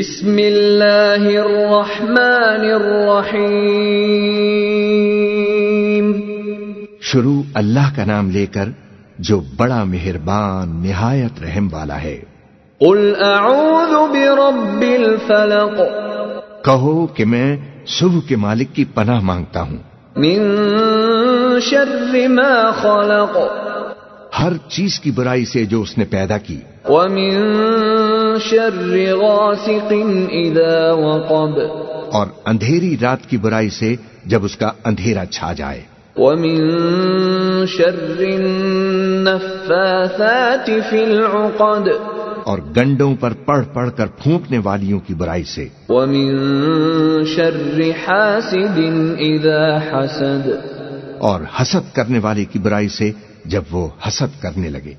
بسم اللہ الرحمن الرحیم۔ شروع اللہ کا نام لے کر جو بڑا مہربان نہایت رحم والا ہے۔ قل اعوذ برب الفلق۔ کہو کہ میں صبح کے مالک کی پناہ مانگتا ہوں۔ من شر ما خلق۔ ہر چیز کی برائی سے جو اس نے پیدا کی۔ ومن شر غاسق اذا وقب. اور اندھیری رات کی برائی سے جب اس کا اندھیرا چھا جائے۔ ومن شر النفاثات في العقد. اور گنڈوں پر پڑھ پڑھ کر پھونکنے والیوں کی برائی سے۔ ومن شر حاسد اذا حسد. اور حسد کرنے والے کی برائی سے جب وہ حسد کرنے لگے۔